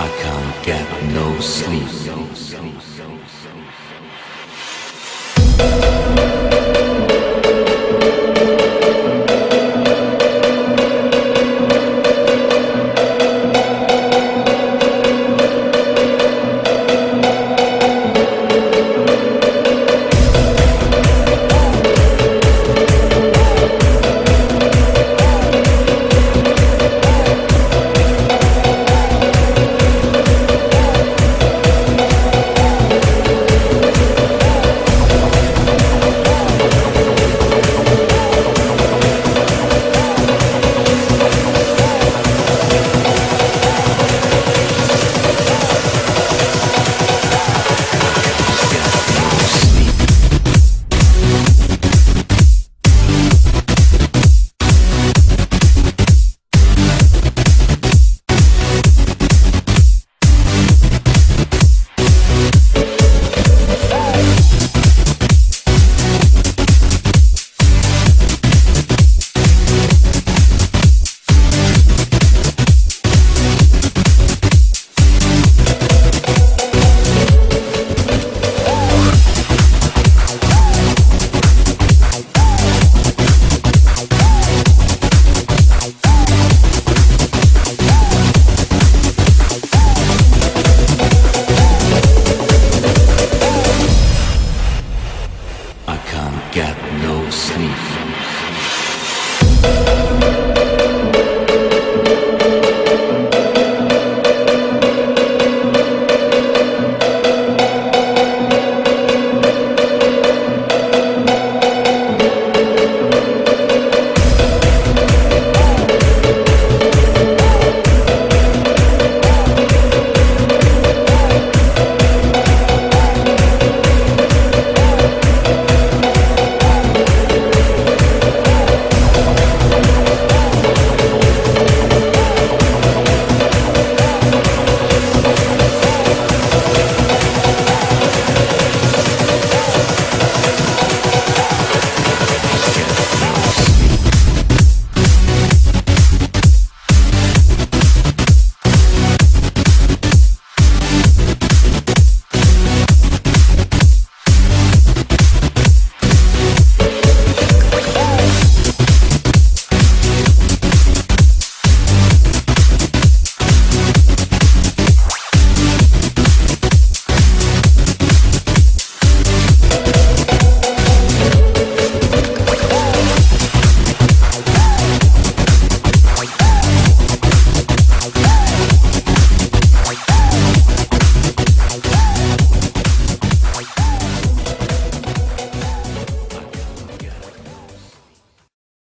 I can't get no sleep.